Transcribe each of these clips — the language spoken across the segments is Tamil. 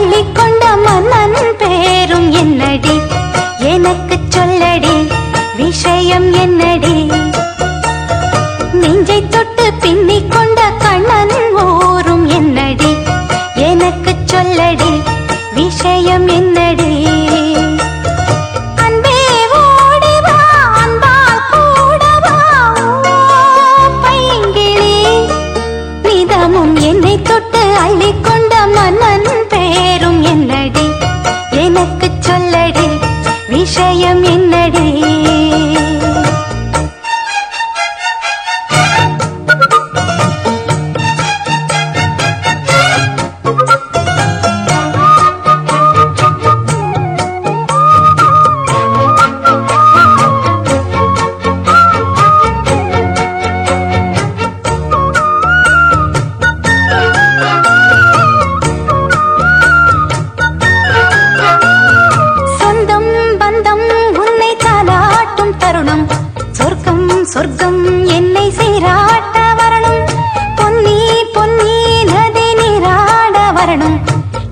அள்ளிக்கொண்ட மன்னன் பேரும் என்னடி?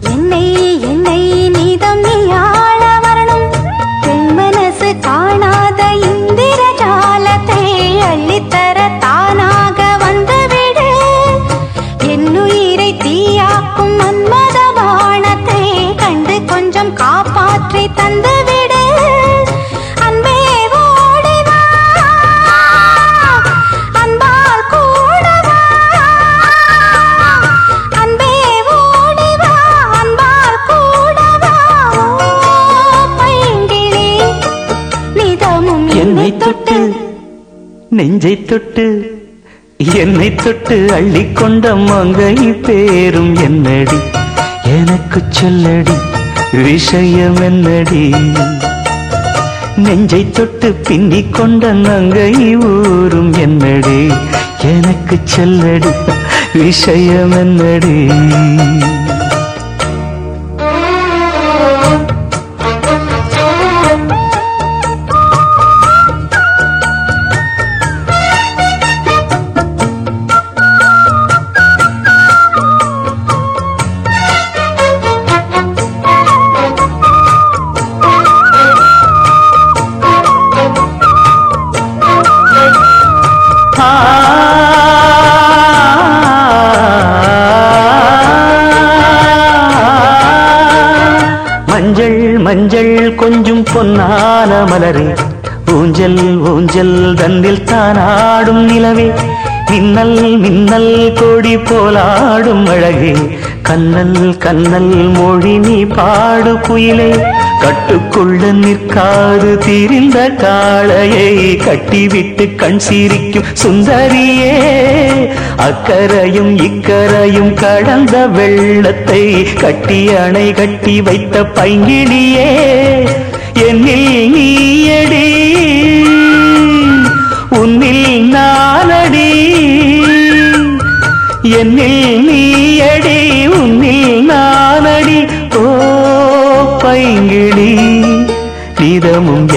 என்னை என்னை நீதம் நீயாள வரணும் பெண் மனசு காணாத இந்திர ஜாலத்தை அள்ளித்தர தானாக வந்துவிடு. என்னுயிரை தீயாக்கும் மன்மத பானத்தை கண்டு கொஞ்சம் காப்பாற்றி தந்துவிடு. என்னை தொட்டு நெஞ்சை தொட்டு என்னை தொட்டு அள்ளி கொண்ட மங்கை பேரும் என்னடி? எனக்கு சொல்லடி விஷயம் என்னடி? நெஞ்சை தொட்டு பின்னி கொண்ட நங்கை ஊரும் என்னடி? எனக்கு சொல்லடி விஷயம் என்னடி? மஞ்சள் மஞ்சள் கொஞ்சம் பொன்னான மலரே. ஊஞ்சல் ஊஞ்சல் தன்னில் தானாடும் நிலவே. மின்னல் மின்னல் கொடி போலாடும் அழகே. கண்ணல் கண்ணல் மொழி நீ பாடு குயிலே கட்டுக்குள்ள நிற்காது திரிந்த காளையை கட்டிவிட்டு கண் சிரிக்கும் சுந்தரியே. அக்கரையும் இக்கரையும் கடந்த வெள்ளத்தை கட்டி அணை கட்டி வைத்த பைங்கிளியே. என்னில் நீயடி உன்னில் நானடி. என்னில் நீயடி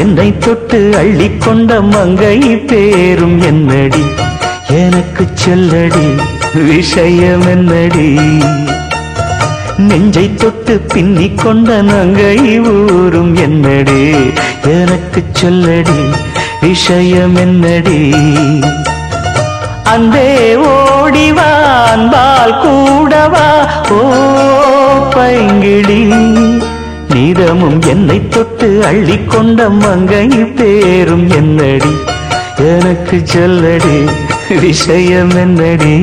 என்னை தொட்டு அள்ளி கொண்ட மங்கை பேரும் என்னடி? எனக்கு சொல்லடி விஷயம் என்னடி? நெஞ்சை தொட்டு பின்னிக் கொண்ட நங்கை ஊரும் என்னடி? எனக்கு சொல்லடி விஷயம் என்னடி? அன்பே ஓடிவான் பால் கூடவா? ஓ பைங்கிடி நீதமும் என்னை தொட்டு அள்ளி கொண்ட மங்கை பேரும் என்னடி? எனக்கு சொல்லடி விஷயம் என்னடி?